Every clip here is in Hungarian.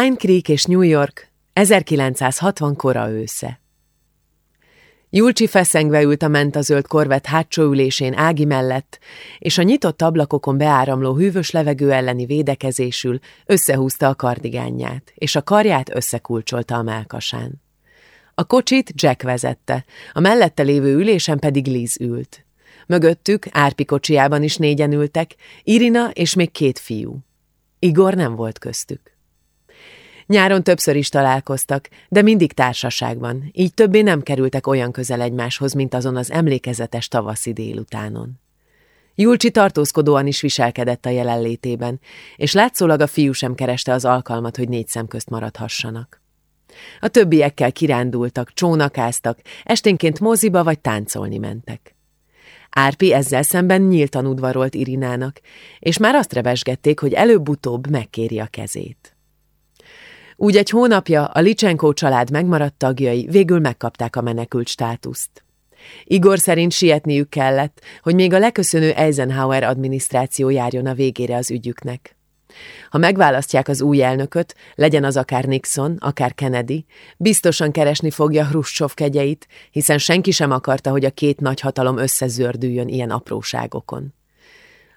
Pine Creek és New York, 1960 kora ősze. Julcsi feszengve ült a mentazöld korvet hátsó ülésén Ági mellett, és a nyitott ablakokon beáramló hűvös levegő elleni védekezésül összehúzta a kardigányját, és a karját összekulcsolta a melkasán. A kocsit Jack vezette, a mellette lévő ülésen pedig Liz ült. Mögöttük Árpi kocsiában is négyen ültek, Irina és még két fiú. Igor nem volt köztük. Nyáron többször is találkoztak, de mindig társaságban, így többé nem kerültek olyan közel egymáshoz, mint azon az emlékezetes tavaszi délutánon. Julcsi tartózkodóan is viselkedett a jelenlétében, és látszólag a fiú sem kereste az alkalmat, hogy négy szem közt maradhassanak. A többiekkel kirándultak, csónakáztak, esténként moziba vagy táncolni mentek. Árpi ezzel szemben nyíltan udvarolt Irinának, és már azt revesgették, hogy előbb-utóbb megkéri a kezét. Úgy egy hónapja a Licsenkó család megmaradt tagjai végül megkapták a menekült státuszt. Igor szerint sietniük kellett, hogy még a leköszönő Eisenhower adminisztráció járjon a végére az ügyüknek. Ha megválasztják az új elnököt, legyen az akár Nixon, akár Kennedy, biztosan keresni fogja Hruscsov kegyeit, hiszen senki sem akarta, hogy a két nagy hatalom összezördüljön ilyen apróságokon.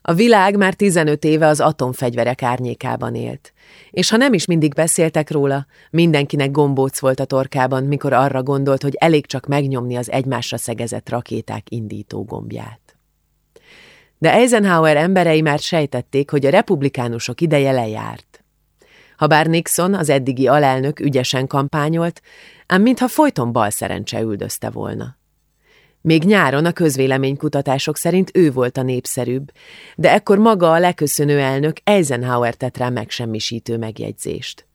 A világ már 15 éve az atomfegyverek árnyékában élt. És ha nem is mindig beszéltek róla, mindenkinek gombóc volt a torkában, mikor arra gondolt, hogy elég csak megnyomni az egymásra szegezett rakéták indító gombját. De Eisenhower emberei már sejtették, hogy a republikánusok ideje lejárt. Habár Nixon, az eddigi alelnök ügyesen kampányolt, ám mintha folyton bal szerencse üldözte volna. Még nyáron a közvéleménykutatások szerint ő volt a népszerűbb, de ekkor maga a leköszönő elnök Eisenhower tett rá megsemmisítő megjegyzést.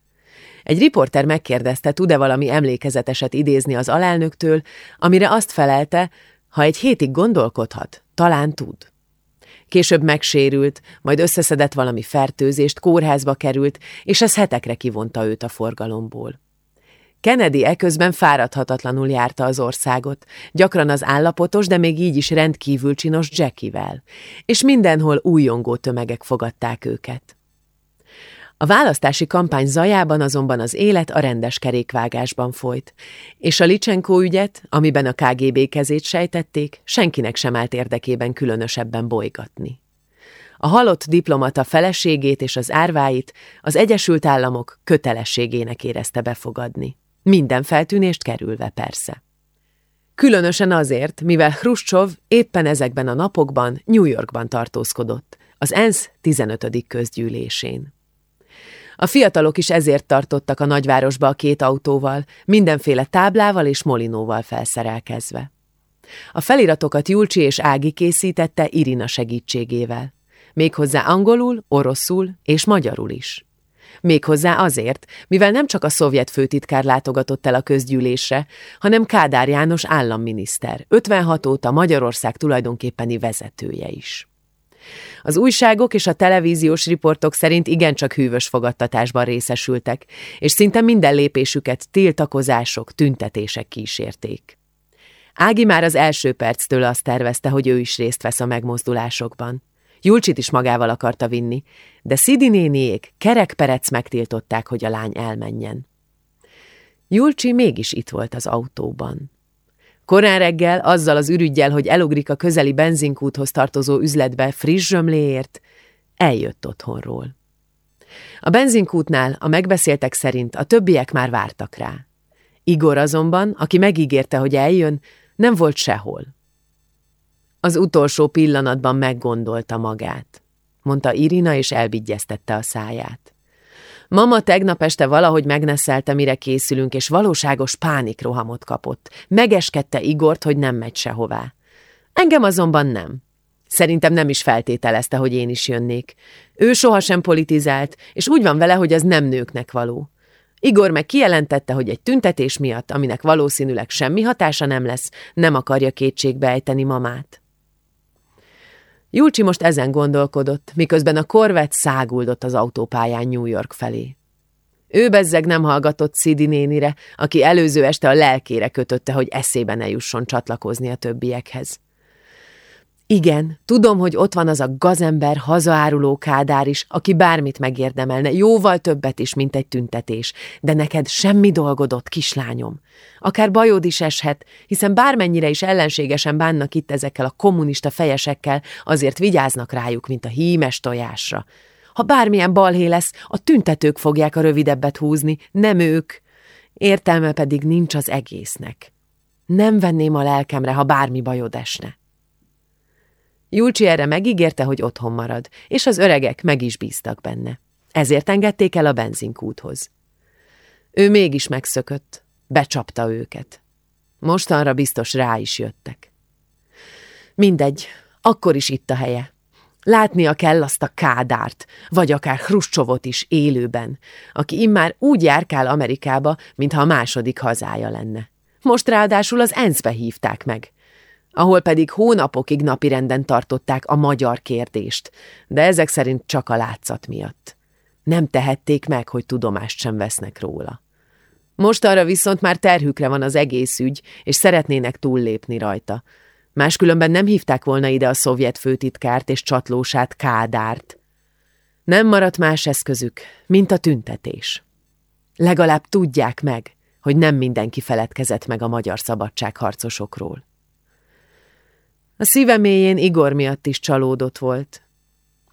Egy riporter megkérdezte, tud-e valami emlékezeteset idézni az alelnöktől, amire azt felelte, ha egy hétig gondolkodhat, talán tud. Később megsérült, majd összeszedett valami fertőzést, kórházba került, és ez hetekre kivonta őt a forgalomból. Kennedy eközben fáradhatatlanul járta az országot, gyakran az állapotos, de még így is rendkívül csinos Jackivel, és mindenhol újongó tömegek fogadták őket. A választási kampány zajában azonban az élet a rendes kerékvágásban folyt, és a Licsenko ügyet, amiben a KGB kezét sejtették, senkinek sem állt érdekében különösebben bolygatni. A halott diplomata feleségét és az árváit az Egyesült Államok kötelességének érezte befogadni. Minden feltűnést kerülve persze. Különösen azért, mivel Hruscsov éppen ezekben a napokban New Yorkban tartózkodott, az ENSZ 15. közgyűlésén. A fiatalok is ezért tartottak a nagyvárosba a két autóval, mindenféle táblával és molinóval felszerelkezve. A feliratokat Julcsi és Ági készítette Irina segítségével. Méghozzá angolul, oroszul és magyarul is. Méghozzá azért, mivel nem csak a szovjet főtitkár látogatott el a közgyűlésre, hanem Kádár János államminiszter, 56 óta Magyarország tulajdonképpeni vezetője is. Az újságok és a televíziós riportok szerint igencsak hűvös fogadtatásban részesültek, és szinte minden lépésüket tiltakozások, tüntetések kísérték. Ági már az első perctől azt tervezte, hogy ő is részt vesz a megmozdulásokban. Julcsit is magával akarta vinni, de Szidi néniék kerekperec megtiltották, hogy a lány elmenjen. Julcsi mégis itt volt az autóban. Korán reggel, azzal az ürügyjel, hogy elugrik a közeli benzinkúthoz tartozó üzletbe friss zsömléért, eljött otthonról. A benzinkútnál a megbeszéltek szerint a többiek már vártak rá. Igor azonban, aki megígérte, hogy eljön, nem volt sehol. Az utolsó pillanatban meggondolta magát, mondta Irina, és elbigyeztette a száját. Mama tegnap este valahogy megneszelte, mire készülünk, és valóságos pánikrohamot kapott. Megeskedte Igort, hogy nem megy sehová. Engem azonban nem. Szerintem nem is feltételezte, hogy én is jönnék. Ő sohasem politizált, és úgy van vele, hogy ez nem nőknek való. Igor meg kijelentette, hogy egy tüntetés miatt, aminek valószínűleg semmi hatása nem lesz, nem akarja kétségbe ejteni mamát. Julcsi most ezen gondolkodott, miközben a korvet száguldott az autópályán New York felé. Ő bezzeg nem hallgatott Szidi nénire, aki előző este a lelkére kötötte, hogy eszébe ne jusson csatlakozni a többiekhez. Igen, tudom, hogy ott van az a gazember, hazaáruló kádár is, aki bármit megérdemelne, jóval többet is, mint egy tüntetés, de neked semmi dolgod ott, kislányom. Akár bajod is eshet, hiszen bármennyire is ellenségesen bánnak itt ezekkel a kommunista fejesekkel, azért vigyáznak rájuk, mint a hímes tojásra. Ha bármilyen balhé lesz, a tüntetők fogják a rövidebbet húzni, nem ők. Értelme pedig nincs az egésznek. Nem venném a lelkemre, ha bármi bajod esne. Julcsi erre megígérte, hogy otthon marad, és az öregek meg is bíztak benne. Ezért engedték el a benzinkúthoz. Ő mégis megszökött, becsapta őket. Mostanra biztos rá is jöttek. Mindegy, akkor is itt a helye. Látnia kell azt a kádárt, vagy akár Hruscsovot is élőben, aki immár úgy járkál Amerikába, mintha a második hazája lenne. Most ráadásul az ENSZ-be hívták meg ahol pedig hónapokig napirenden tartották a magyar kérdést, de ezek szerint csak a látszat miatt. Nem tehették meg, hogy tudomást sem vesznek róla. Most arra viszont már terhükre van az egész ügy, és szeretnének túllépni rajta. Máskülönben nem hívták volna ide a szovjet főtitkárt és csatlósát Kádárt. Nem maradt más eszközük, mint a tüntetés. Legalább tudják meg, hogy nem mindenki feledkezett meg a magyar szabadságharcosokról. A szíve mélyén Igor miatt is csalódott volt.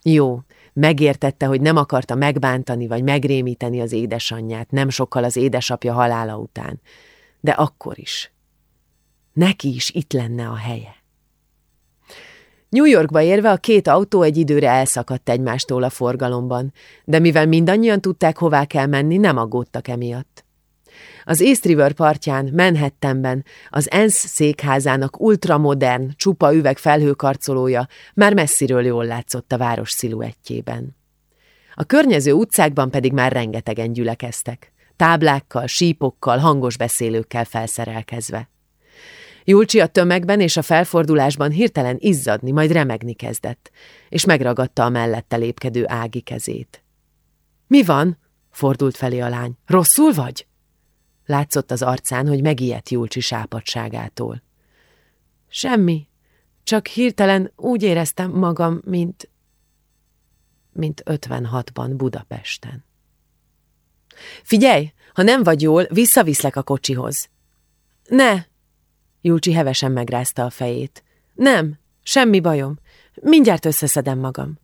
Jó, megértette, hogy nem akarta megbántani vagy megrémíteni az édesanyját, nem sokkal az édesapja halála után. De akkor is. Neki is itt lenne a helye. New Yorkba érve a két autó egy időre elszakadt egymástól a forgalomban, de mivel mindannyian tudták, hová kell menni, nem aggódtak emiatt. Az East River partján, Manhattanben, az ENSZ székházának ultramodern, csupa üveg felhőkarcolója már messziről jól látszott a város sziluettjében. A környező utcákban pedig már rengetegen gyülekeztek, táblákkal, sípokkal, hangos beszélőkkel felszerelkezve. Julcsi a tömegben és a felfordulásban hirtelen izzadni, majd remegni kezdett, és megragadta a mellette lépkedő Ági kezét. – Mi van? – fordult felé a lány. – Rosszul vagy? Látszott az arcán, hogy megijedt Julcsi sápadságától. Semmi, csak hirtelen úgy éreztem magam, mint... mint 56-ban Budapesten. Figyelj, ha nem vagy jól, visszaviszlek a kocsihoz. Ne! Julcsi hevesen megrázta a fejét. Nem, semmi bajom. Mindjárt összeszedem magam.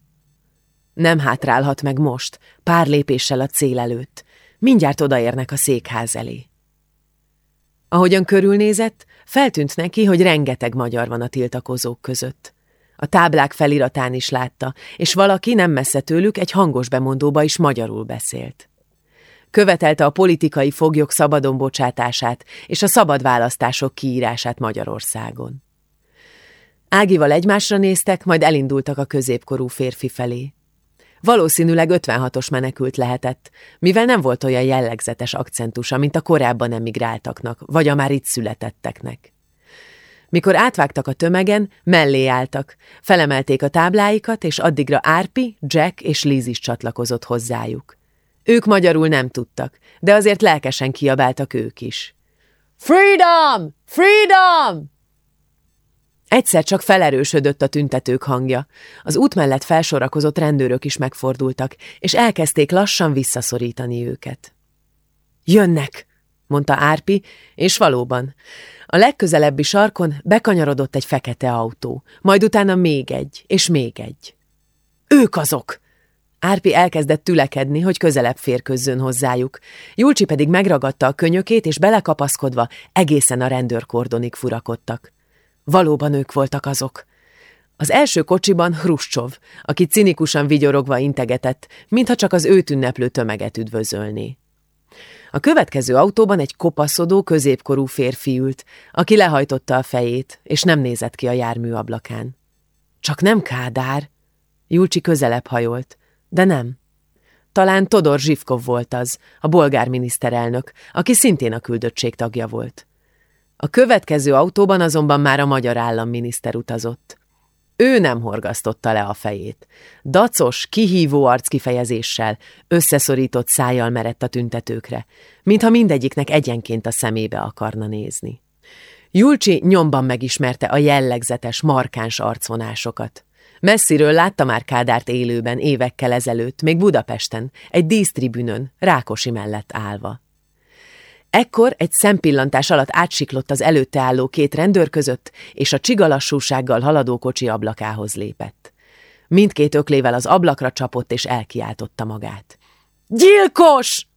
Nem hátrálhat meg most, pár lépéssel a cél előtt. Mindjárt odaérnek a székház elé. Ahogyan körülnézett, feltűnt neki, hogy rengeteg magyar van a tiltakozók között. A táblák feliratán is látta, és valaki nem messze tőlük egy hangos bemondóba is magyarul beszélt. Követelte a politikai foglyok szabadon bocsátását és a szabad választások kiírását Magyarországon. Ágival egymásra néztek, majd elindultak a középkorú férfi felé. Valószínűleg 56-os menekült lehetett, mivel nem volt olyan jellegzetes akcentusa, mint a korábban emigráltaknak, vagy a már itt születetteknek. Mikor átvágtak a tömegen, mellé álltak, felemelték a tábláikat, és addigra Árpi, Jack és Liz is csatlakozott hozzájuk. Ők magyarul nem tudtak, de azért lelkesen kiabáltak ők is. Freedom! Freedom! Egyszer csak felerősödött a tüntetők hangja. Az út mellett felsorakozott rendőrök is megfordultak, és elkezdték lassan visszaszorítani őket. Jönnek, mondta Árpi, és valóban. A legközelebbi sarkon bekanyarodott egy fekete autó, majd utána még egy, és még egy. Ők azok! Árpi elkezdett tülekedni, hogy közelebb férközzön hozzájuk. Julcsi pedig megragadta a könyökét, és belekapaszkodva egészen a rendőrkordonig furakodtak. Valóban ők voltak azok. Az első kocsiban Hruscsov, aki cinikusan vigyorogva integetett, mintha csak az őt ünneplő tömeget üdvözölné. A következő autóban egy kopaszodó, középkorú férfi ült, aki lehajtotta a fejét, és nem nézett ki a jármű ablakán. Csak nem Kádár. Julcsi közelebb hajolt, de nem. Talán Todor Zsivkov volt az, a bolgár miniszterelnök, aki szintén a küldöttség tagja volt. A következő autóban azonban már a magyar államminiszter utazott. Ő nem horgasztotta le a fejét. Dacos, kihívó arckifejezéssel, összeszorított szájjal merett a tüntetőkre, mintha mindegyiknek egyenként a szemébe akarna nézni. Julcsi nyomban megismerte a jellegzetes, markáns arcvonásokat. Messziről látta már Kádárt élőben évekkel ezelőtt, még Budapesten, egy dísztribünön, Rákosi mellett állva. Ekkor egy szempillantás alatt átsiklott az előtte álló két rendőr között, és a csigalassúsággal haladó kocsi ablakához lépett. Mindkét öklével az ablakra csapott, és elkiáltotta magát. Gyilkos!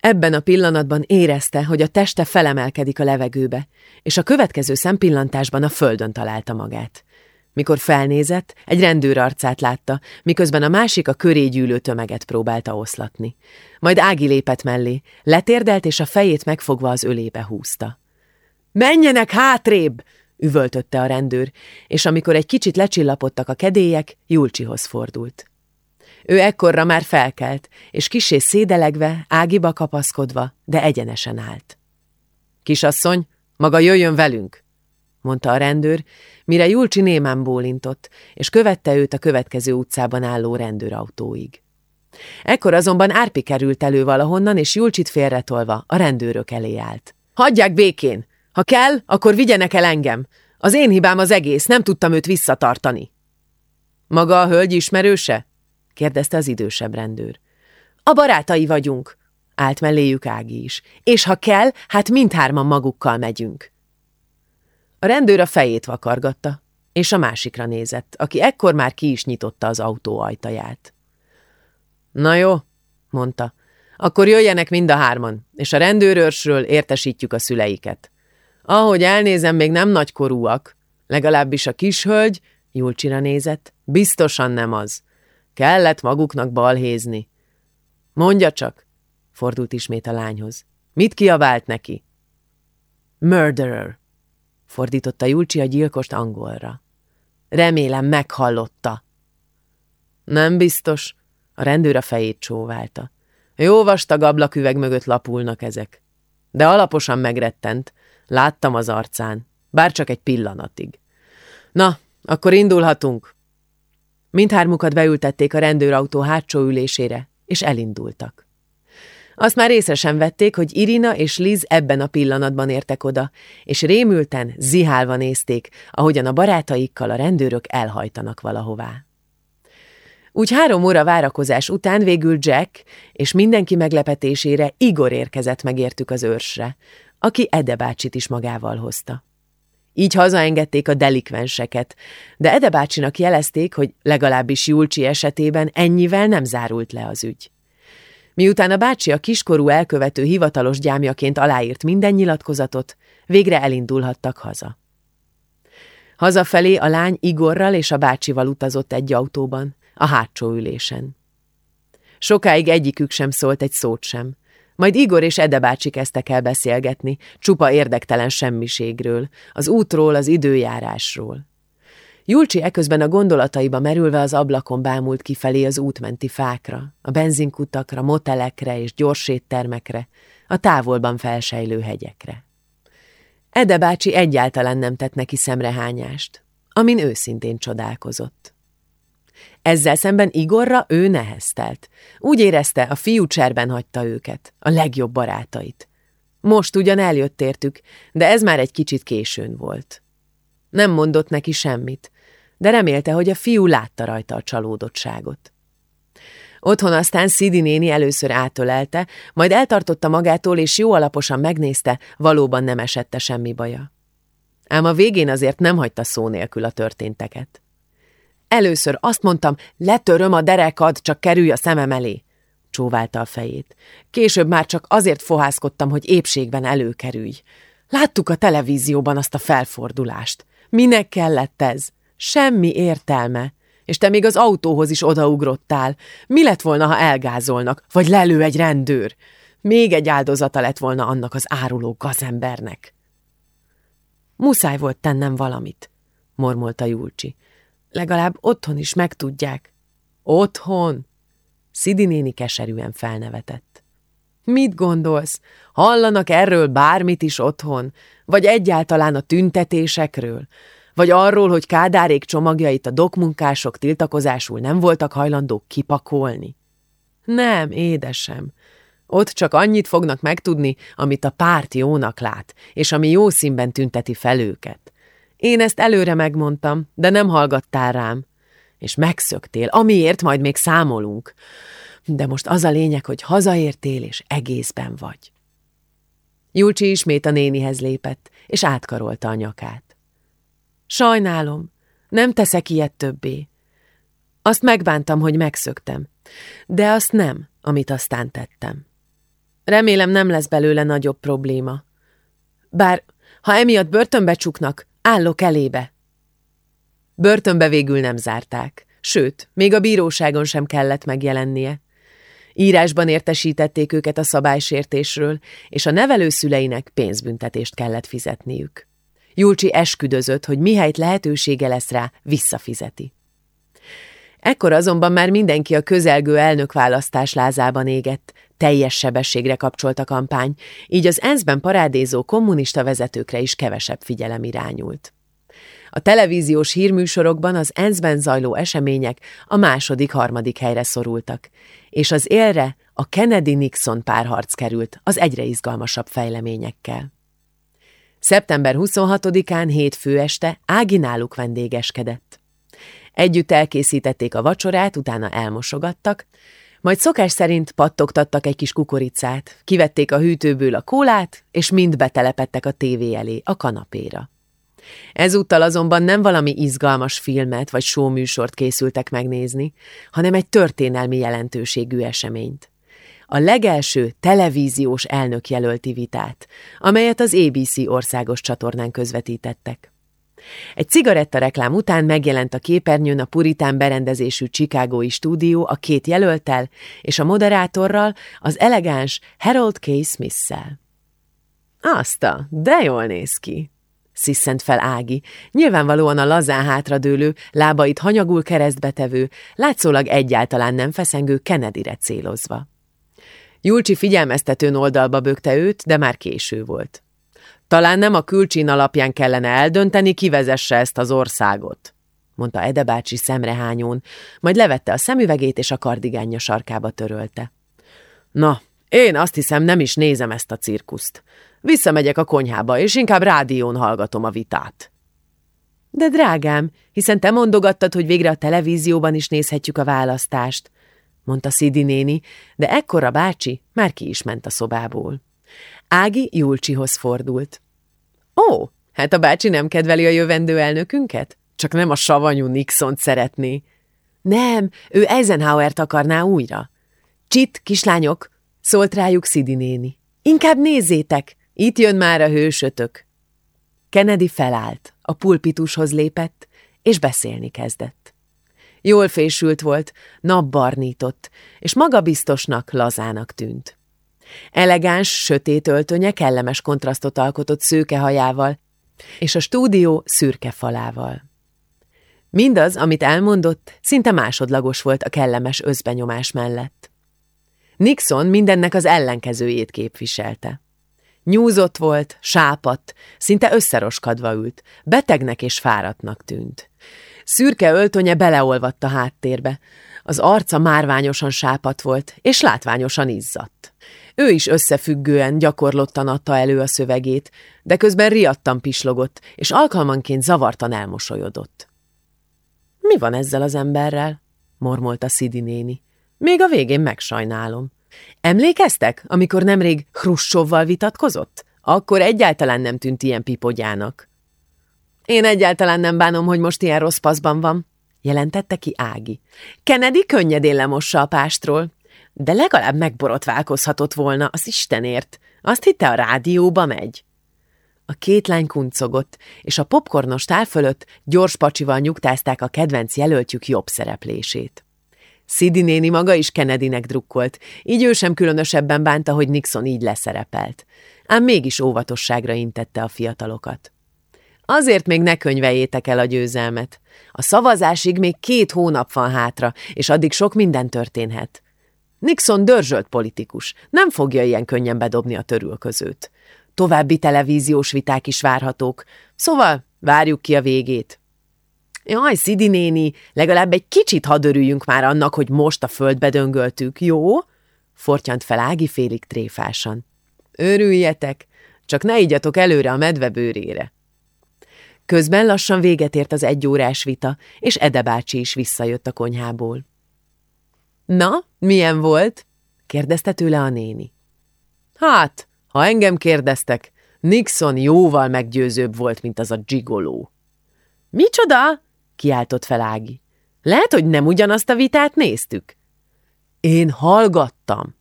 Ebben a pillanatban érezte, hogy a teste felemelkedik a levegőbe, és a következő szempillantásban a földön találta magát. Mikor felnézett, egy rendőr arcát látta, miközben a másik a köré gyűlő tömeget próbálta oszlatni. Majd Ági lépett mellé, letérdelt és a fejét megfogva az ölébe húzta. – Menjenek hátrébb! – üvöltötte a rendőr, és amikor egy kicsit lecsillapodtak a kedélyek, Julcsihoz fordult. Ő ekkorra már felkelt, és kisé szédelegve, ágiba kapaszkodva, de egyenesen állt. – Kisasszony, maga jöjjön velünk! – mondta a rendőr, mire Julcsi némán bólintott, és követte őt a következő utcában álló rendőrautóig. Ekkor azonban Árpi került elő valahonnan, és Julcsit félretolva a rendőrök elé állt. – Hagyják békén! Ha kell, akkor vigyenek el engem! Az én hibám az egész, nem tudtam őt visszatartani. – Maga a hölgy ismerőse? – kérdezte az idősebb rendőr. – A barátai vagyunk – állt melléjük Ági is. – És ha kell, hát mindhárman magukkal megyünk. A rendőr a fejét vakargatta, és a másikra nézett, aki ekkor már ki is nyitotta az autó ajtaját. Na jó, mondta, akkor jöjjenek mind a hárman, és a rendőrőrsről értesítjük a szüleiket. Ahogy elnézem, még nem nagykorúak, legalábbis a kishölgy, Julcsira nézett, biztosan nem az. Kellett maguknak balhézni. Mondja csak, fordult ismét a lányhoz. Mit kiabált neki? Murderer, fordította Julcsi a gyilkost angolra. Remélem meghallotta. Nem biztos, a rendőr a fejét csóválta. Jó vastag ablaküveg mögött lapulnak ezek. De alaposan megrettent, láttam az arcán, bár csak egy pillanatig. Na, akkor indulhatunk. Mindhármukat beültették a rendőrautó hátsó ülésére, és elindultak. Azt már észre sem vették, hogy Irina és Liz ebben a pillanatban értek oda, és rémülten, zihálva nézték, ahogyan a barátaikkal a rendőrök elhajtanak valahová. Úgy három óra várakozás után végül Jack és mindenki meglepetésére Igor érkezett megértük az őrsre, aki Ede bácsit is magával hozta. Így hazaengedték a delikvenseket, de Ede bácsinak jelezték, hogy legalábbis Julcsi esetében ennyivel nem zárult le az ügy. Miután a bácsi a kiskorú elkövető hivatalos gyámjaként aláírt minden nyilatkozatot, végre elindulhattak haza. Hazafelé a lány Igorral és a bácsival utazott egy autóban, a hátsó ülésen. Sokáig egyikük sem szólt egy szót sem. Majd Igor és Ede bácsi kezdtek el beszélgetni, csupa érdektelen semmiségről, az útról, az időjárásról. Julcsi eközben a gondolataiba merülve az ablakon bámult kifelé az útmenti fákra, a benzinkutakra, motelekre és gyorséttermekre, a távolban felsejlő hegyekre. Ede bácsi egyáltalán nem tett neki szemrehányást, amin őszintén csodálkozott. Ezzel szemben Igorra ő neheztelt. Úgy érezte, a fiú cserben hagyta őket, a legjobb barátait. Most ugyan eljött értük, de ez már egy kicsit későn volt. Nem mondott neki semmit, de remélte, hogy a fiú látta rajta a csalódottságot. Otthon aztán Szidi néni először átölelte, majd eltartotta magától, és jó alaposan megnézte, valóban nem esette semmi baja. Ám a végén azért nem hagyta szó nélkül a történteket. Először azt mondtam, letöröm a derekad, csak kerülj a szemem elé, csóválta a fejét. Később már csak azért fohászkodtam, hogy épségben előkerülj. Láttuk a televízióban azt a felfordulást. Minek kellett ez? Semmi értelme. És te még az autóhoz is odaugrottál. Mi lett volna, ha elgázolnak, vagy lelő egy rendőr? Még egy áldozata lett volna annak az áruló gazembernek. Muszáj volt tennem valamit, mormolta Julcsi. Legalább otthon is megtudják. Otthon? Szidi néni keserűen felnevetett. Mit gondolsz? Hallanak erről bármit is otthon? Vagy egyáltalán a tüntetésekről? Vagy arról, hogy Kádárék csomagjait a dokmunkások tiltakozásul nem voltak hajlandók kipakolni? Nem, édesem. Ott csak annyit fognak megtudni, amit a párt jónak lát, és ami jó színben tünteti fel őket. Én ezt előre megmondtam, de nem hallgattál rám. És megszöktél, amiért majd még számolunk. De most az a lényeg, hogy hazaértél, és egészben vagy. Julcsi ismét a nénihez lépett, és átkarolta a nyakát. Sajnálom, nem teszek ilyet többé. Azt megbántam, hogy megszöktem, de azt nem, amit aztán tettem. Remélem nem lesz belőle nagyobb probléma. Bár, ha emiatt börtönbe csuknak, állok elébe. Börtönbe végül nem zárták, sőt, még a bíróságon sem kellett megjelennie. Írásban értesítették őket a szabálysértésről, és a nevelőszüleinek pénzbüntetést kellett fizetniük. Julcsi esküdözött, hogy mihelyt lehetősége lesz rá, visszafizeti. Ekkor azonban már mindenki a közelgő elnökválasztás lázában égett, teljes sebességre kapcsolt a kampány, így az ENSZ-ben parádézó kommunista vezetőkre is kevesebb figyelem irányult. A televíziós hírműsorokban az ENSZ-ben zajló események a második-harmadik helyre szorultak, és az élre a Kennedy-Nixon párharc került az egyre izgalmasabb fejleményekkel. Szeptember 26-án hétfő este Ági náluk vendégeskedett. Együtt elkészítették a vacsorát, utána elmosogattak, majd szokás szerint pattogtattak egy kis kukoricát, kivették a hűtőből a kólát, és mind betelepettek a tévé elé, a kanapéra. Ezúttal azonban nem valami izgalmas filmet vagy showműsort készültek megnézni, hanem egy történelmi jelentőségű eseményt. A legelső televíziós elnökjelölti vitát, amelyet az ABC országos csatornán közvetítettek. Egy cigarettareklám után megjelent a képernyőn a puritán berendezésű Chicagói stúdió a két jelöltel és a moderátorral, az elegáns Harold K. Smith-szel. Azta, de jól néz ki, sziszent fel Ági, nyilvánvalóan a lazán hátradőlő, lábait hanyagul keresztbetevő, látszólag egyáltalán nem feszengő Kennedyre célozva. Julcsi figyelmeztetőn oldalba bökte őt, de már késő volt. Talán nem a külcsin alapján kellene eldönteni, ki vezesse ezt az országot, mondta Ede bácsi szemrehányón, majd levette a szemüvegét és a kardigánja sarkába törölte. Na, én azt hiszem nem is nézem ezt a cirkuszt. Visszamegyek a konyhába, és inkább rádión hallgatom a vitát. De drágám, hiszen te mondogattad, hogy végre a televízióban is nézhetjük a választást, mondta Szidi néni, de ekkora bácsi már ki is ment a szobából. Ági Julcsihoz fordult. Ó, hát a bácsi nem kedveli a jövendő elnökünket? Csak nem a savanyú Nixont szeretné. Nem, ő Eisenhowert akarná újra. Csit, kislányok, szólt rájuk Szidi néni. Inkább nézzétek, itt jön már a hősötök. Kennedy felállt, a pulpitushoz lépett, és beszélni kezdett. Jól fésült volt, napbarnított, és magabiztosnak, lazának tűnt. Elegáns, sötét öltönye kellemes kontrasztot alkotott szőke hajával, és a stúdió szürke falával. Mindaz, amit elmondott, szinte másodlagos volt a kellemes özbenyomás mellett. Nixon mindennek az ellenkezőjét képviselte. Nyúzott volt, sápadt, szinte összeroskadva ült, betegnek és fáradtnak tűnt. Szürke öltönye beleolvadt a háttérbe, az arca márványosan sápat volt, és látványosan izzadt. Ő is összefüggően, gyakorlottan adta elő a szövegét, de közben riadtan pislogott, és alkalmanként zavartan elmosolyodott. Mi van ezzel az emberrel? mormolta Szidi néni. Még a végén megsajnálom. Emlékeztek, amikor nemrég Hrussovval vitatkozott? Akkor egyáltalán nem tűnt ilyen pipogyának. Én egyáltalán nem bánom, hogy most ilyen rossz paszban van, jelentette ki Ági. Kennedy könnyedén lemossa a pástról, de legalább megborotválkozhatott volna, az Istenért. Azt hitte, a rádióba megy. A két lány kuncogott, és a popcornos tál fölött gyors pacsival nyugtázták a kedvenc jelöltjük jobb szereplését. Szidi néni maga is Kennedynek drukkolt, így ő sem különösebben bánta, hogy Nixon így leszerepelt. Ám mégis óvatosságra intette a fiatalokat. Azért még ne könyveljétek el a győzelmet. A szavazásig még két hónap van hátra, és addig sok minden történhet. Nixon dörzsölt politikus, nem fogja ilyen könnyen bedobni a törülközőt. További televíziós viták is várhatók, szóval várjuk ki a végét. Jaj, Szidi néni, legalább egy kicsit hadd örüljünk már annak, hogy most a földbe döngöltük, jó? fortyant fel Ági félig tréfásan. Örüljetek, csak ne igyatok előre a medve bőrére. Közben lassan véget ért az egyórás vita, és Ede bácsi is visszajött a konyhából. Na, milyen volt? kérdezte tőle a néni. Hát, ha engem kérdeztek, Nixon jóval meggyőzőbb volt, mint az a gigoló. Micsoda? kiáltott fel Ági. Lehet, hogy nem ugyanazt a vitát néztük? Én hallgattam,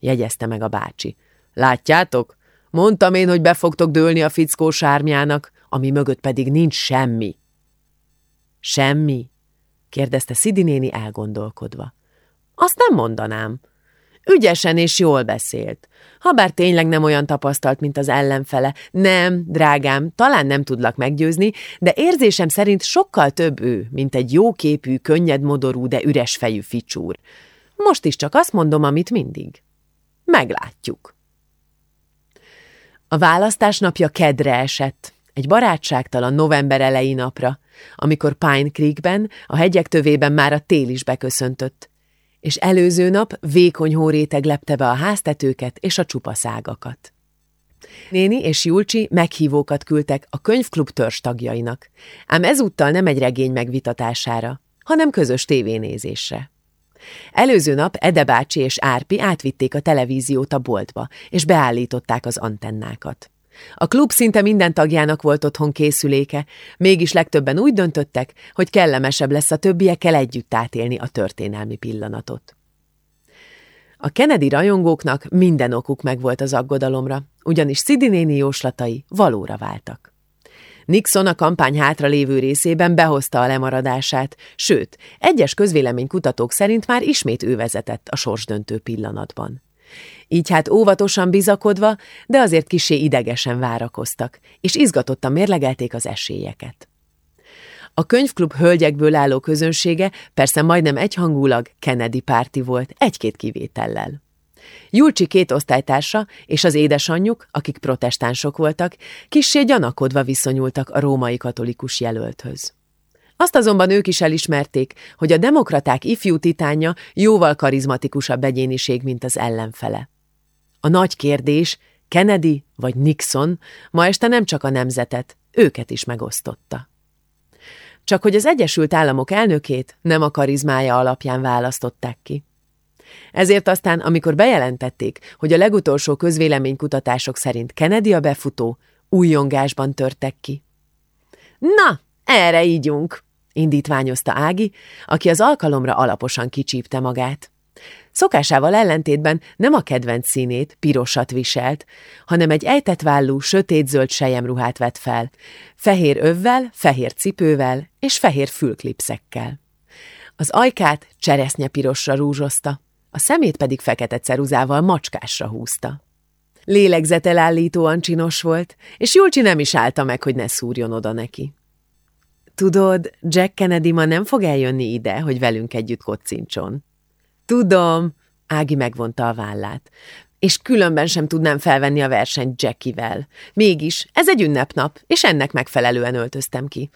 jegyezte meg a bácsi. Látjátok? Mondtam én, hogy be fogtok dőlni a fickó sármjának, ami mögött pedig nincs semmi. Semmi? kérdezte Szidi néni elgondolkodva. Azt nem mondanám. Ügyesen és jól beszélt. Habár tényleg nem olyan tapasztalt, mint az ellenfele. Nem, drágám, talán nem tudlak meggyőzni, de érzésem szerint sokkal több ő, mint egy jóképű, könnyed modorú, de üres fejű ficsúr. Most is csak azt mondom, amit mindig. Meglátjuk. A választás napja kedre esett, egy barátságtalan november elejé napra, amikor Pine Creekben, a hegyek tövében már a tél is beköszöntött, és előző nap vékony hóréteg lepte be a háztetőket és a csupaszágakat. Néni és Julcsi meghívókat küldtek a könyvklub törzs tagjainak, ám ezúttal nem egy regény megvitatására, hanem közös tévénézésre. Előző nap Ede bácsi és Árpi átvitték a televíziót a boltba, és beállították az antennákat. A klub szinte minden tagjának volt otthon készüléke, mégis legtöbben úgy döntöttek, hogy kellemesebb lesz a többiekkel együtt átélni a történelmi pillanatot. A Kennedy rajongóknak minden okuk megvolt az aggodalomra, ugyanis Szidi néni jóslatai valóra váltak. Nixon a kampány hátra lévő részében behozta a lemaradását, sőt, egyes közvéleménykutatók szerint már ismét ő vezetett a sorsdöntő pillanatban. Így hát óvatosan bizakodva, de azért kisé idegesen várakoztak, és izgatottan mérlegelték az esélyeket. A könyvklub hölgyekből álló közönsége persze majdnem egyhangulag Kennedy párti volt, egy-két kivétellel. Julcsi két osztálytársa és az édesanyjuk, akik protestánsok voltak, kissé gyanakodva viszonyultak a római katolikus jelölthöz. Azt azonban ők is elismerték, hogy a demokraták ifjú titánja jóval karizmatikusabb egyéniség, mint az ellenfele. A nagy kérdés, Kennedy vagy Nixon, ma este nem csak a nemzetet, őket is megosztotta. Csak hogy az Egyesült Államok elnökét nem a karizmája alapján választották ki. Ezért aztán, amikor bejelentették, hogy a legutolsó közvéleménykutatások szerint Kennedy a befutó, újongásban törtek ki. Na, erre ígyunk, indítványozta Ági, aki az alkalomra alaposan kicsípte magát. Szokásával ellentétben nem a kedvenc színét, pirosat viselt, hanem egy ejtetvállú, sötétzöld sejemruhát vett fel, fehér övvel, fehér cipővel és fehér fülklipszekkel. Az ajkát cseresznyepirosra rúzsozta, a szemét pedig fekete ceruzával macskásra húzta. Lélegzetelállítóan csinos volt, és Julcsi nem is állta meg, hogy ne szúrjon oda neki. Tudod, Jack Kennedy ma nem fog eljönni ide, hogy velünk együtt kocincson. Tudom, Ági megvonta a vállát. És különben sem tudnám felvenni a versenyt Jackivel. Mégis, ez egy ünnepnap, és ennek megfelelően öltöztem ki.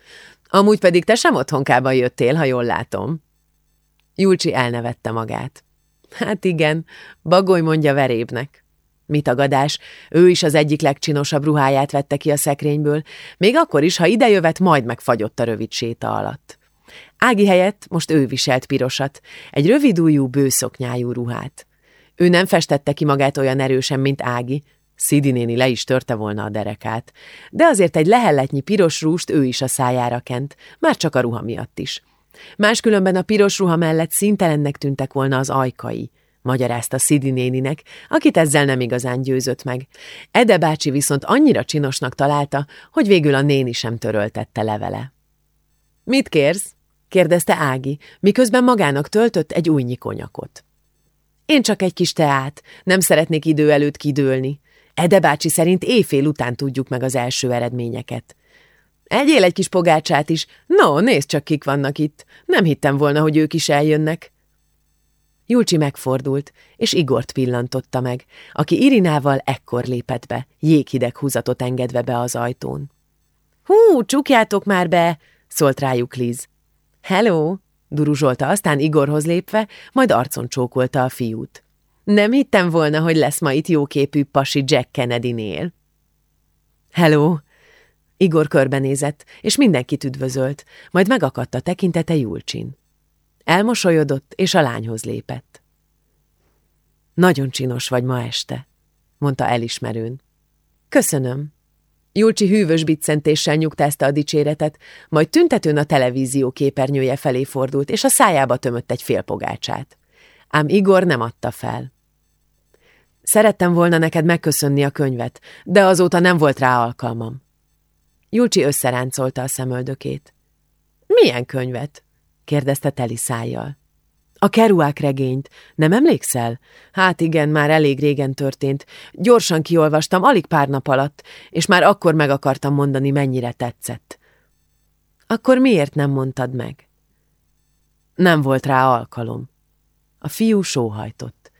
Amúgy pedig te sem otthonkában jöttél, ha jól látom. Julcsi elnevette magát. Hát igen, bagoly mondja verébnek. Mi tagadás, ő is az egyik legcsinosabb ruháját vette ki a szekrényből, még akkor is, ha idejövet, majd megfagyott a rövid séta alatt. Ági helyett most ő viselt pirosat, egy rövidújú, bőszoknyájú ruhát. Ő nem festette ki magát olyan erősen, mint Ági, Szidi néni le is törte volna a derekát, de azért egy lehelletnyi piros rúst ő is a szájára kent, már csak a ruha miatt is. Máskülönben a piros ruha mellett szintelennek tűntek volna az ajkai, magyarázta Szidi néninek, akit ezzel nem igazán győzött meg. Ede bácsi viszont annyira csinosnak találta, hogy végül a néni sem töröltette levele. Mit kérsz? Kérdezte Ági, miközben magának töltött egy újnyi konyakot. Én csak egy kis teát, nem szeretnék idő előtt kidőlni. Ede bácsi szerint éjfél után tudjuk meg az első eredményeket. Egyél egy kis pogácsát is. No, nézd csak, kik vannak itt. Nem hittem volna, hogy ők is eljönnek. Julcsi megfordult, és Igort pillantotta meg, aki Irinával ekkor lépett be, jéghideg húzatot engedve be az ajtón. Hú, csukjátok már be, szólt rájuk Liz. Hello, duruzsolta aztán Igorhoz lépve, majd arcon csókolta a fiút. Nem hittem volna, hogy lesz ma itt jóképű pasi Jack Kennedy-nél. Hello! Igor körbenézett, és mindenkit üdvözölt, majd megakadt a tekintete Julcsin. Elmosolyodott, és a lányhoz lépett. Nagyon csinos vagy ma este, mondta elismerőn. Köszönöm. Julcsi hűvös biccentéssel nyugtázta a dicséretet, majd tüntetőn a televízió képernyője felé fordult, és a szájába tömött egy fél pogácsát. Ám Igor nem adta fel. Szerettem volna neked megköszönni a könyvet, de azóta nem volt rá alkalmam. Julcsi összeráncolta a szemöldökét. Milyen könyvet? kérdezte teli szájjal. A keruák regényt. Nem emlékszel? Hát igen, már elég régen történt. Gyorsan kiolvastam, alig pár nap alatt, és már akkor meg akartam mondani, mennyire tetszett. Akkor miért nem mondtad meg? Nem volt rá alkalom. A fiú sóhajtott.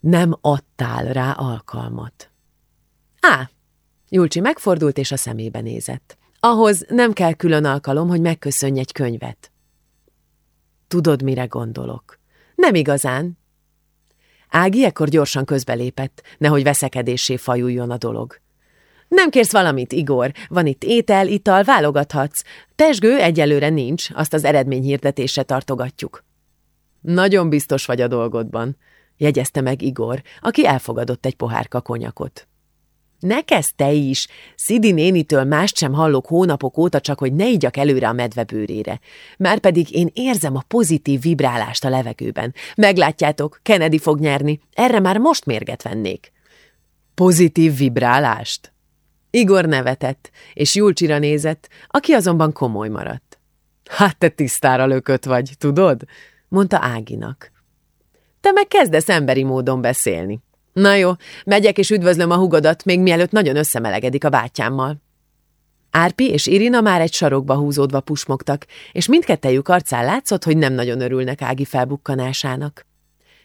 Nem adtál rá alkalmat. Á, Julcsi megfordult és a szemébe nézett. Ahhoz nem kell külön alkalom, hogy megköszönj egy könyvet. Tudod, mire gondolok? Nem igazán. Ági ekkor gyorsan közbelépett, nehogy veszekedésé fajuljon a dolog. Nem kérsz valamit, Igor? Van itt étel, ital, válogathatsz. Tesgő egyelőre nincs, azt az eredményhirdetésre tartogatjuk. Nagyon biztos vagy a dolgodban, jegyezte meg Igor, aki elfogadott egy pohárka konyakot. Ne kezd te is! Szidi nénitől mást sem hallok hónapok óta, csak hogy ne igyak előre a medvebőrére. Márpedig én érzem a pozitív vibrálást a levegőben. Meglátjátok, Kennedy fog nyerni. Erre már most mérget vennék. Pozitív vibrálást? Igor nevetett, és Julcsira nézett, aki azonban komoly maradt. Hát te tisztára lökött vagy, tudod? mondta Áginak. Te meg kezdesz emberi módon beszélni. Na jó, megyek és üdvözlöm a hugodat, még mielőtt nagyon összemelegedik a bátyámmal. Árpi és Irina már egy sarokba húzódva pusmogtak, és mindkettejük arcán látszott, hogy nem nagyon örülnek Ági felbukkanásának.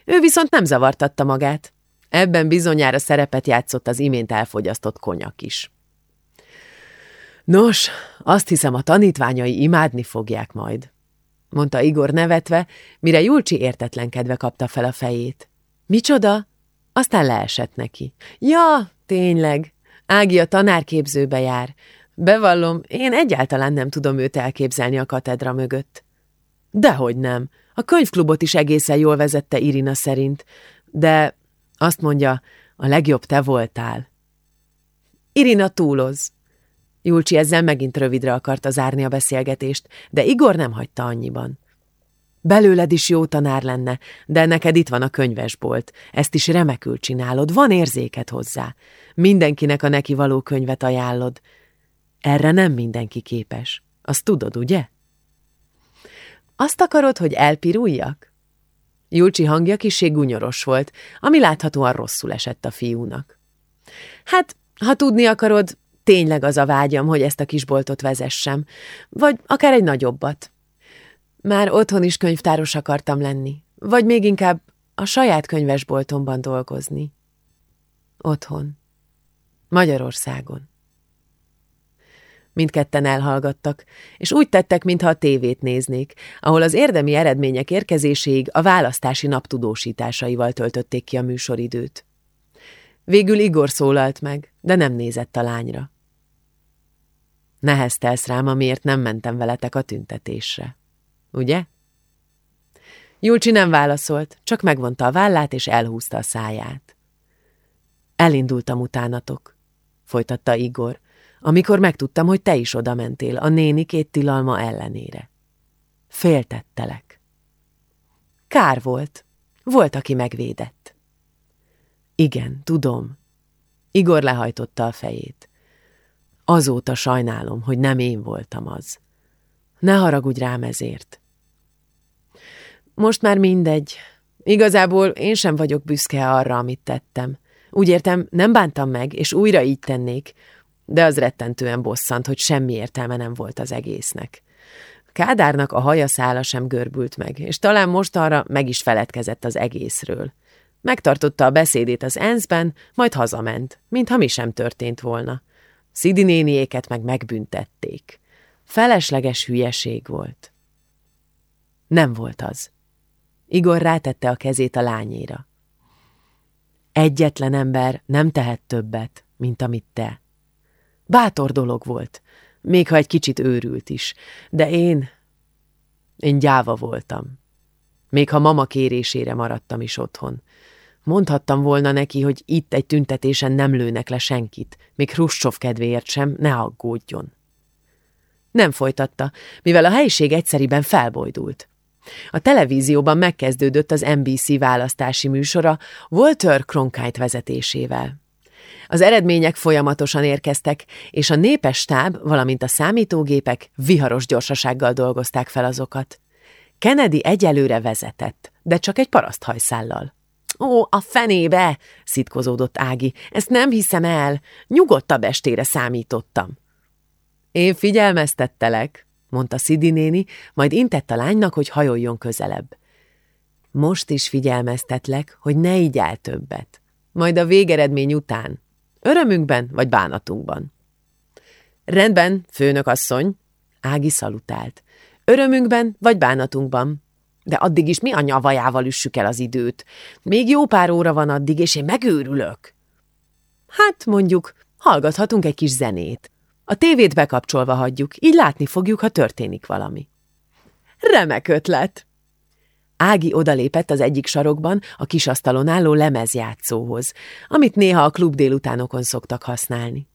Ő viszont nem zavartatta magát. Ebben bizonyára szerepet játszott az imént elfogyasztott konyak is. Nos, azt hiszem a tanítványai imádni fogják majd, mondta Igor nevetve, mire Julcsi értetlenkedve kapta fel a fejét. Micsoda? Aztán leesett neki. Ja, tényleg, Ági a tanárképzőbe jár. Bevallom, én egyáltalán nem tudom őt elképzelni a katedra mögött. Dehogy nem. A könyvklubot is egészen jól vezette Irina szerint, de azt mondja, a legjobb te voltál. Irina túloz. Julcsi ezzel megint rövidre akarta zárni a beszélgetést, de Igor nem hagyta annyiban. Belőled is jó tanár lenne, de neked itt van a könyvesbolt. Ezt is remekül csinálod, van érzéket hozzá. Mindenkinek a neki való könyvet ajánlod. Erre nem mindenki képes. Azt tudod, ugye? Azt akarod, hogy elpiruljak? Julcsi hangja kisé gunyoros volt, ami láthatóan rosszul esett a fiúnak. Hát, ha tudni akarod, tényleg az a vágyam, hogy ezt a kisboltot vezessem, vagy akár egy nagyobbat. Már otthon is könyvtáros akartam lenni, vagy még inkább a saját könyvesboltomban dolgozni. Otthon. Magyarországon. Mindketten elhallgattak, és úgy tettek, mintha a tévét néznék, ahol az érdemi eredmények érkezéséig a választási nap tudósításaival töltötték ki a műsoridőt. Végül Igor szólalt meg, de nem nézett a lányra. Neheztelsz rám, amiért nem mentem veletek a tüntetésre ugye? Julcsi nem válaszolt, csak megvonta a vállát és elhúzta a száját. Elindultam utánatok, folytatta Igor, amikor megtudtam, hogy te is oda mentél a néni két tilalma ellenére. Féltettelek. Kár volt. Volt, aki megvédett. Igen, tudom. Igor lehajtotta a fejét. Azóta sajnálom, hogy nem én voltam az. Ne haragudj rám ezért. Most már mindegy. Igazából én sem vagyok büszke arra, amit tettem. Úgy értem, nem bántam meg, és újra így tennék, de az rettentően bosszant, hogy semmi értelme nem volt az egésznek. Kádárnak a haja szála sem görbült meg, és talán mostanra meg is feledkezett az egészről. Megtartotta a beszédét az ENSZ-ben, majd hazament, mintha mi sem történt volna. Szidi néniéket meg megbüntették. Felesleges hülyeség volt. Nem volt az. Igor rátette a kezét a lányéra. Egyetlen ember nem tehet többet, mint amit te. Bátor dolog volt, még ha egy kicsit őrült is, de én... Én gyáva voltam. Még ha mama kérésére maradtam is otthon. Mondhattam volna neki, hogy itt egy tüntetésen nem lőnek le senkit, még Hruscsov kedvéért sem, ne aggódjon. Nem folytatta, mivel a helyiség egyszeriben felbojdult. A televízióban megkezdődött az NBC választási műsora Walter Cronkite vezetésével. Az eredmények folyamatosan érkeztek, és a népes stáb, valamint a számítógépek viharos gyorsasággal dolgozták fel azokat. Kennedy egyelőre vezetett, de csak egy paraszthajszállal. Ó, a fenébe! szitkozódott Ági. Ezt nem hiszem el. Nyugodtabb estére számítottam. Én figyelmeztettelek, mondta Szidi néni, majd intett a lánynak, hogy hajoljon közelebb. Most is figyelmeztetlek, hogy ne igyál többet. Majd a végeredmény után. Örömünkben vagy bánatunkban. Rendben, főnök asszony, Ági szalutált. Örömünkben vagy bánatunkban. De addig is mi a nyavajával üssük el az időt? Még jó pár óra van addig, és én megőrülök. Hát mondjuk, hallgathatunk egy kis zenét. A tévét bekapcsolva hagyjuk, így látni fogjuk, ha történik valami. Remek ötlet! Ági odalépett az egyik sarokban a kis asztalon álló lemezjátszóhoz, amit néha a klub délutánokon szoktak használni.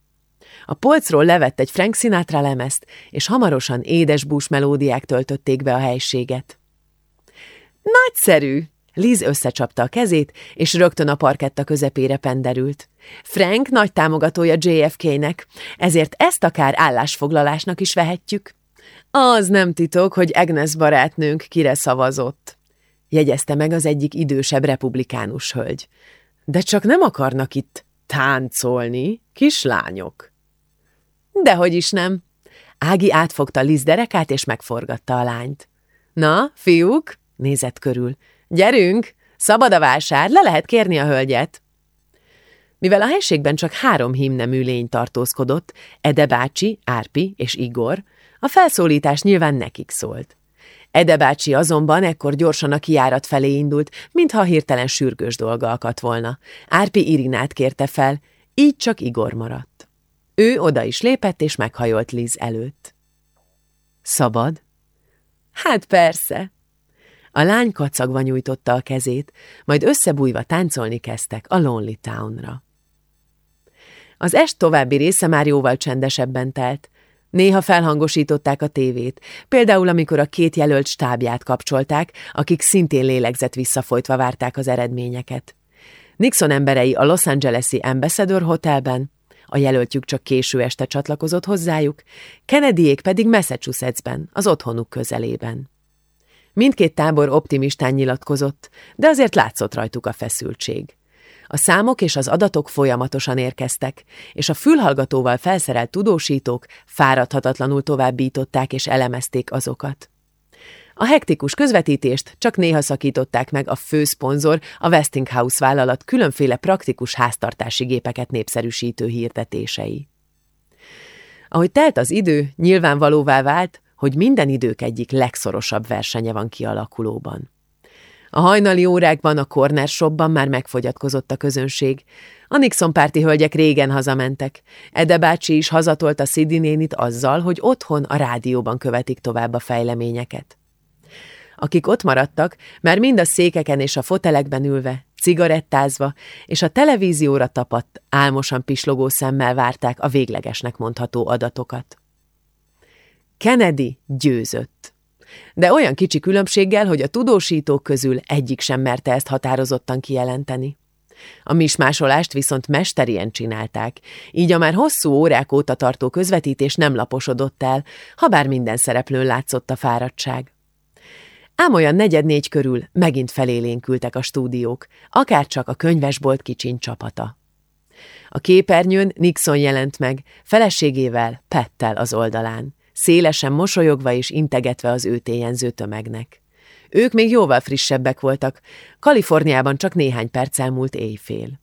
A polcról levett egy Frank Sinatra lemezt, és hamarosan édes bús melódiák töltötték be a helységet. Nagyszerű! Liz összecsapta a kezét, és rögtön a parketta közepére penderült. Frank nagy támogatója JFK-nek, ezért ezt akár állásfoglalásnak is vehetjük. Az nem titok, hogy Agnes barátnőnk kire szavazott, jegyezte meg az egyik idősebb republikánus hölgy. De csak nem akarnak itt táncolni, kislányok. Dehogy is nem. Ági átfogta Liz derekát, és megforgatta a lányt. Na, fiúk, nézett körül. Gyerünk, szabad a vásár, le lehet kérni a hölgyet. Mivel a helységben csak három himnemű lény tartózkodott, Ede bácsi, Árpi és Igor, a felszólítás nyilván nekik szólt. Ede bácsi azonban ekkor gyorsan a kiárat felé indult, mintha hirtelen sürgős dolga akadt volna. Árpi Irinát kérte fel, így csak Igor maradt. Ő oda is lépett, és meghajolt Liz előtt. Szabad? Hát persze, a lány kacagva nyújtotta a kezét, majd összebújva táncolni kezdtek a Lonely Townra. Az est további része már jóval csendesebben telt. Néha felhangosították a tévét, például amikor a két jelölt stábját kapcsolták, akik szintén lélegzett visszafolytva várták az eredményeket. Nixon emberei a Los Angeles-i Ambassador Hotelben, a jelöltjük csak késő este csatlakozott hozzájuk, Kennedyék pedig Massachusettsben, az otthonuk közelében. Mindkét tábor optimistán nyilatkozott, de azért látszott rajtuk a feszültség. A számok és az adatok folyamatosan érkeztek, és a fülhallgatóval felszerelt tudósítók fáradhatatlanul továbbították és elemezték azokat. A hektikus közvetítést csak néha szakították meg a fő szponzor, a Westinghouse vállalat különféle praktikus háztartási gépeket népszerűsítő hirdetései. Ahogy telt az idő, nyilvánvalóvá vált, hogy minden idők egyik legszorosabb versenye van kialakulóban. A hajnali órákban a corner shopban már megfogyatkozott a közönség. A Nixon párti hölgyek régen hazamentek. Ede bácsi is hazatolt a Szidi nénit azzal, hogy otthon a rádióban követik tovább a fejleményeket. Akik ott maradtak, már mind a székeken és a fotelekben ülve, cigarettázva, és a televízióra tapadt, álmosan pislogó szemmel várták a véglegesnek mondható adatokat. Kennedy győzött. De olyan kicsi különbséggel, hogy a tudósítók közül egyik sem merte ezt határozottan kijelenteni. A mismásolást viszont mesterien csinálták, így a már hosszú órák óta tartó közvetítés nem laposodott el, ha bár minden szereplőn látszott a fáradtság. Ám olyan negyed-négy körül megint felélénkültek a stúdiók, akárcsak a könyvesbolt kicsiny csapata. A képernyőn Nixon jelent meg, feleségével, Pettel az oldalán szélesen mosolyogva és integetve az őt éjenző tömegnek. Ők még jóval frissebbek voltak, Kaliforniában csak néhány perc elmúlt éjfél.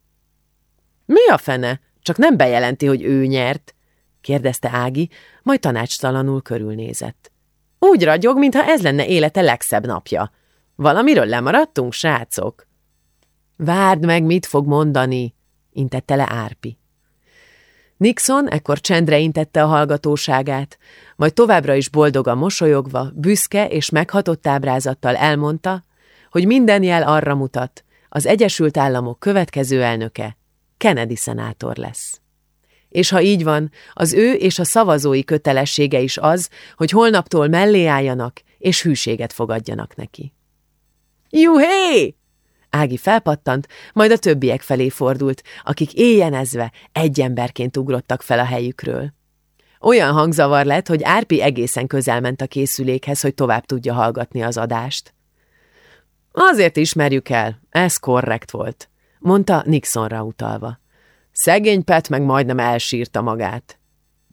Mi a fene? Csak nem bejelenti, hogy ő nyert? kérdezte Ági, majd tanácstalanul körülnézett. Úgy ragyog, mintha ez lenne élete legszebb napja. Valamiről lemaradtunk, srácok? Várd meg, mit fog mondani, intette le Árpi. Nixon ekkor csendre intette a hallgatóságát, majd továbbra is boldogan mosolyogva, büszke és meghatott ábrázattal elmondta, hogy minden jel arra mutat, az Egyesült Államok következő elnöke Kennedy szenátor lesz. És ha így van, az ő és a szavazói kötelessége is az, hogy holnaptól mellé álljanak és hűséget fogadjanak neki. Juhé! Ági felpattant, majd a többiek felé fordult, akik éjjenezve egy emberként ugrottak fel a helyükről. Olyan hangzavar lett, hogy Árpi egészen közel ment a készülékhez, hogy tovább tudja hallgatni az adást. Azért ismerjük el, ez korrekt volt, mondta Nixonra utalva. Szegény Pet meg majdnem elsírta magát.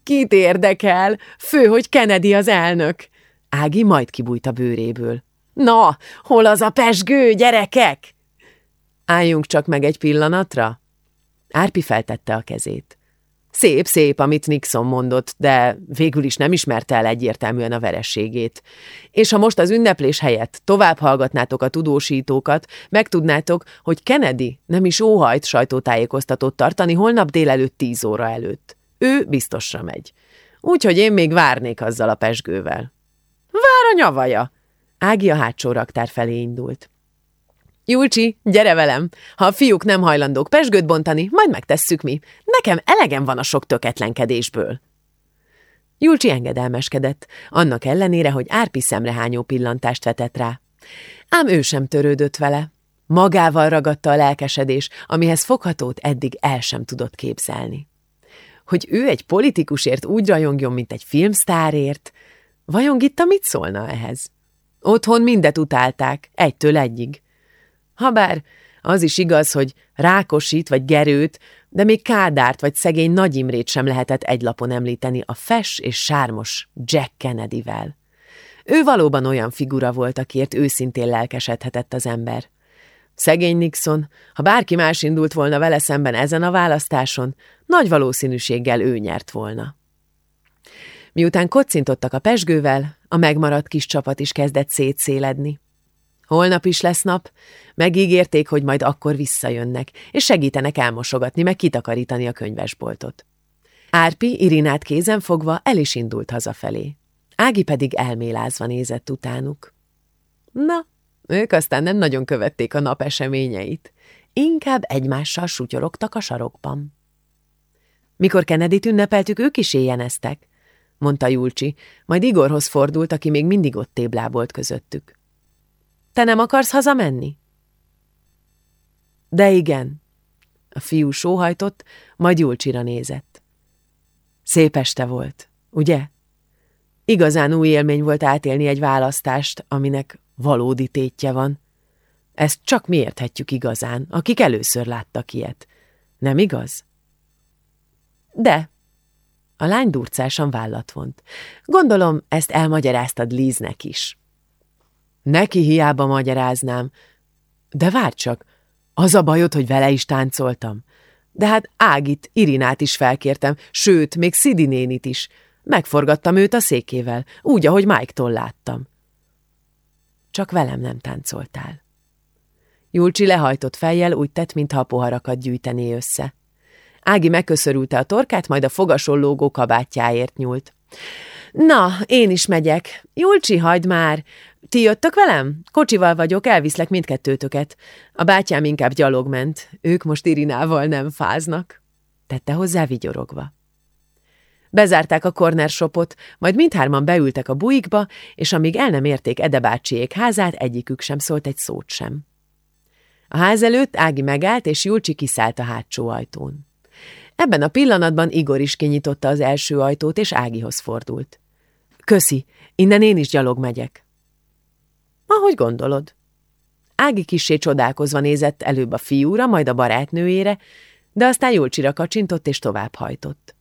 Kit érdekel? Fő, hogy Kennedy az elnök. Ági majd kibújt a bőréből. Na, hol az a pesgő, gyerekek? Álljunk csak meg egy pillanatra? Árpi feltette a kezét. Szép, szép, amit Nixon mondott, de végül is nem ismerte el egyértelműen a verességét. És ha most az ünneplés helyett tovább hallgatnátok a tudósítókat, megtudnátok, hogy Kennedy nem is óhajt sajtótájékoztatót tartani holnap délelőtt tíz óra előtt. Ő biztosra megy. Úgyhogy én még várnék azzal a pesgővel. Vár a nyavaja! Ági a hátsó raktár felé indult. Julcsi, gyere velem! Ha a fiúk nem hajlandók pesgőt bontani, majd megtesszük mi. Nekem elegem van a sok töketlenkedésből. Julcsi engedelmeskedett, annak ellenére, hogy Árpi szemrehányó pillantást vetett rá. Ám ő sem törődött vele. Magával ragadta a lelkesedés, amihez foghatót eddig el sem tudott képzelni. Hogy ő egy politikusért úgy rajongjon, mint egy filmsztárért, vajon Gitta mit szólna ehhez? Otthon mindet utálták, egytől egyig. Habár az is igaz, hogy Rákosit vagy Gerőt, de még Kádárt vagy szegény Nagy Imrét sem lehetett egy lapon említeni a fes és sármos Jack Kennedy-vel. Ő valóban olyan figura volt, akiért őszintén lelkesedhetett az ember. Szegény Nixon, ha bárki más indult volna vele szemben ezen a választáson, nagy valószínűséggel ő nyert volna. Miután kocintottak a pesgővel, a megmaradt kis csapat is kezdett szétszéledni. Holnap is lesz nap, megígérték, hogy majd akkor visszajönnek, és segítenek elmosogatni, meg kitakarítani a könyvesboltot. Árpi Irinát kézen fogva el is indult hazafelé. Ági pedig elmélázva nézett utánuk. Na, ők aztán nem nagyon követték a nap eseményeit. Inkább egymással sutyorogtak a sarokban. Mikor kennedy ünnepeltük, ők is éjjeneztek, mondta Julcsi, majd Igorhoz fordult, aki még mindig ott téblábolt közöttük. Te nem akarsz hazamenni? De igen. A fiú sóhajtott, majd Julcsira nézett. Szép este volt, ugye? Igazán új élmény volt átélni egy választást, aminek valódi tétje van. Ezt csak mi érthetjük igazán, akik először láttak ilyet. Nem igaz? De. A lány durcásan vállat vont. Gondolom, ezt elmagyaráztad Líznek is. Neki hiába magyaráznám. De várj csak, az a bajod, hogy vele is táncoltam. De hát Ágit, Irinát is felkértem, sőt, még Szidi nénit is. Megforgattam őt a székével, úgy, ahogy Mike-tól láttam. Csak velem nem táncoltál. Julcsi lehajtott fejjel úgy tett, mintha a poharakat gyűjtené össze. Ági megköszörülte a torkát, majd a fogasollógó kabátjáért nyúlt. Na, én is megyek. Julcsi, hagyd már! Ti jöttök velem? Kocsival vagyok, elviszlek mindkettőtöket. A bátyám inkább gyalog ment, ők most Irinával nem fáznak. Tette hozzá vigyorogva. Bezárták a corner shopot, majd mindhárman beültek a buikba, és amíg el nem érték Ede bácsiék házát, egyikük sem szólt egy szót sem. A ház előtt Ági megállt, és Julcsi kiszállt a hátsó ajtón. Ebben a pillanatban Igor is kinyitotta az első ajtót, és Ágihoz fordult. Köszi, innen én is gyalog megyek. Ahogy gondolod. Ági kissé csodálkozva nézett előbb a fiúra, majd a barátnőjére, de aztán Julcsira kacsintott és tovább hajtott.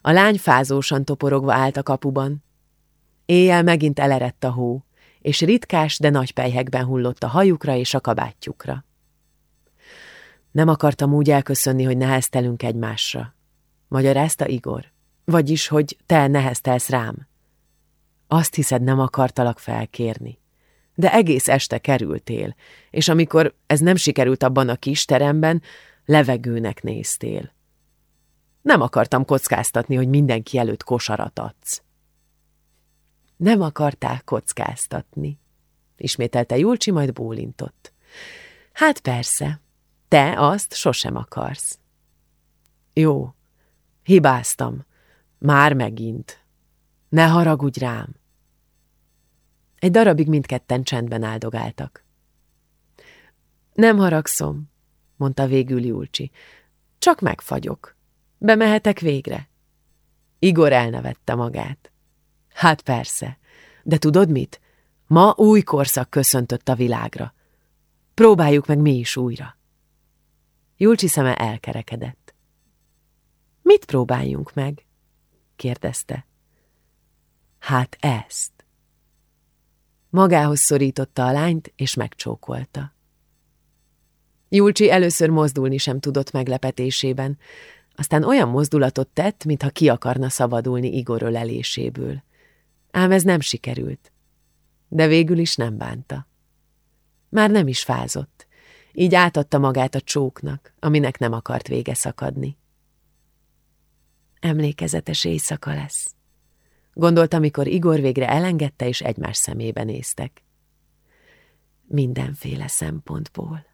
A lány fázósan toporogva állt a kapuban. Éjjel megint elerett a hó, és ritkás, de nagy pejhekben hullott a hajukra és a kabátjukra. Nem akartam úgy elköszönni, hogy neheztelünk egymásra. Magyarázta Igor. Vagyis, hogy te neheztelsz rám. Azt hiszed, nem akartalak felkérni. de egész este kerültél, és amikor ez nem sikerült abban a kis teremben, levegőnek néztél. Nem akartam kockáztatni, hogy mindenki előtt kosarat adsz. Nem akartál kockáztatni, ismételte Julcsi, majd bólintott. Hát persze, te azt sosem akarsz. Jó, hibáztam. Már megint. Ne haragudj rám. Egy darabig mindketten csendben áldogáltak. Nem haragszom, mondta végül Julcsi. Csak megfagyok. Bemehetek végre? Igor elnevette magát. Hát persze, de tudod mit? Ma új korszak köszöntött a világra. Próbáljuk meg mi is újra. Julcsi szeme elkerekedett. Mit próbáljunk meg? kérdezte. Hát ezt. Magához szorította a lányt, és megcsókolta. Julcsi először mozdulni sem tudott meglepetésében, aztán olyan mozdulatot tett, mintha ki akarna szabadulni Igor öleléséből. Ám ez nem sikerült. De végül is nem bánta. Már nem is fázott, így átadta magát a csóknak, aminek nem akart vége szakadni. Emlékezetes éjszaka lesz. Gondolta, amikor Igor végre elengedte, és egymás szemébe néztek. Mindenféle szempontból.